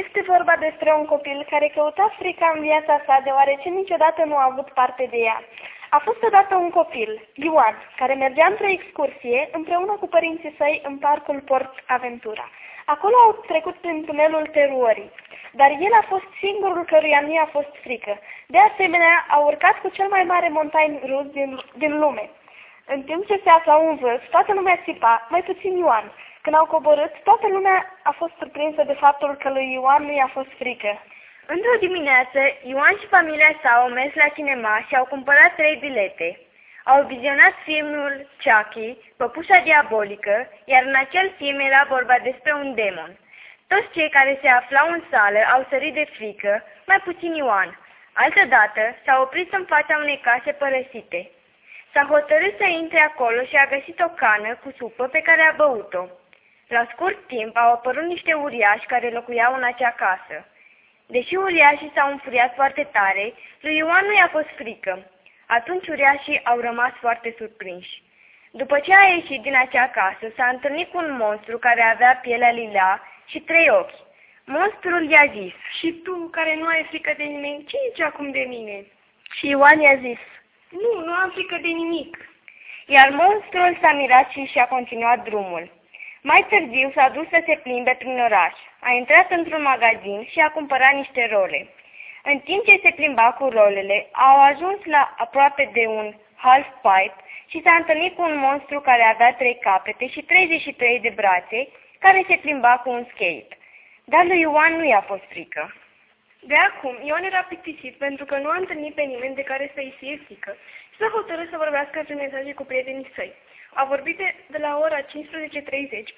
Este vorba despre un copil care căuta frica în viața sa deoarece niciodată nu a avut parte de ea. A fost odată un copil, Ioan, care mergea într-o excursie împreună cu părinții săi în parcul Port Aventura. Acolo au trecut prin tunelul teruorii, dar el a fost singurul căruia nu i-a fost frică. De asemenea, a urcat cu cel mai mare montaini rus din, din lume. În timp ce se aflau în vârf, toată lumea țipa, mai puțin Ioan. Când au coborât, toată lumea a fost surprinsă de faptul că lui Ioan nu i-a fost frică. Într-o dimineață, Ioan și familia sa au mers la cinema și au cumpărat trei bilete. Au vizionat filmul Chucky, Păpușa Diabolică, iar în acel film era vorba despre un demon. Toți cei care se aflau în sală au sărit de frică, mai puțin Ioan. Altădată s-a oprit în fața unei case părăsite. S-a hotărât să intre acolo și a găsit o cană cu supă pe care a băut-o. La scurt timp au apărut niște uriași care locuiau în acea casă. Deși uriașii s-au înfuriat foarte tare, lui Ioan nu i-a fost frică. Atunci uriașii au rămas foarte surprinși. După ce a ieșit din acea casă, s-a întâlnit cu un monstru care avea pielea lila și trei ochi. Monstrul i-a zis, Și tu, care nu ai frică de nimeni, ce zici acum de mine? și Ioan i-a zis, Nu, nu am frică de nimic. iar monstrul s-a mirat și și-a continuat drumul. Mai târziu s-a dus să se plimbe prin oraș. A intrat într-un magazin și a cumpărat niște role. În timp ce se plimba cu rolele, au ajuns la aproape de un half-pipe și s-a întâlnit cu un monstru care avea trei capete și 33 de brațe, care se plimba cu un skate. Dar lui Ioan nu i-a fost frică. De acum, Ion era plictisit pentru că nu a întâlnit pe nimeni de care să-i fie frică și s-a hotărât să vorbească prin mesaje cu prietenii săi. A vorbit de, de la ora 15.30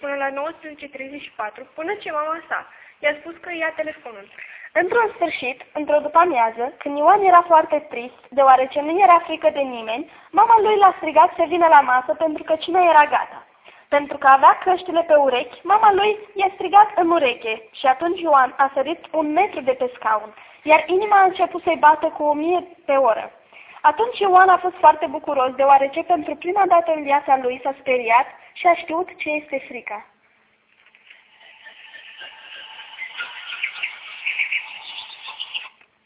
până la 19.34 până ce mama sa i-a spus că ia telefonul. Într-un sfârșit, într-o după-amiază, când Ioan era foarte trist, deoarece nu era frică de nimeni, mama lui l-a strigat să vină la masă pentru că cina era gata. Pentru că avea căștile pe urechi, mama lui i-a strigat în ureche și atunci Ioan a sărit un metru de pe scaun, iar inima a început să-i bată cu o mie pe oră. Atunci Ioan a fost foarte bucuros, deoarece pentru prima dată în viața lui s-a speriat și a știut ce este frica.